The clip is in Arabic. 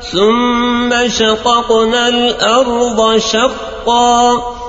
ثم شققنا الأرض شقا.